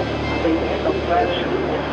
station